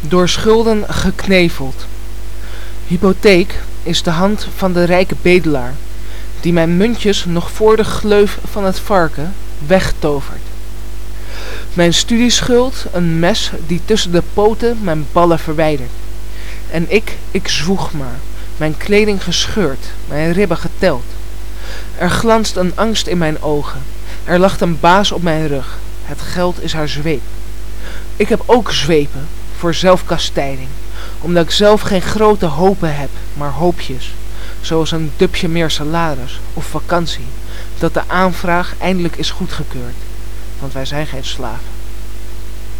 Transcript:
door schulden gekneveld. Hypotheek is de hand van de rijke bedelaar, die mijn muntjes nog voor de gleuf van het varken wegtovert. Mijn studieschuld een mes die tussen de poten mijn ballen verwijdert. En ik, ik zwoeg maar, mijn kleding gescheurd, mijn ribben geteld. Er glanst een angst in mijn ogen, er lacht een baas op mijn rug, het geld is haar zweep. Ik heb ook zwepen, voor zelfkastijding, omdat ik zelf geen grote hopen heb, maar hoopjes, zoals een dupje meer salaris of vakantie, dat de aanvraag eindelijk is goedgekeurd, want wij zijn geen slaven.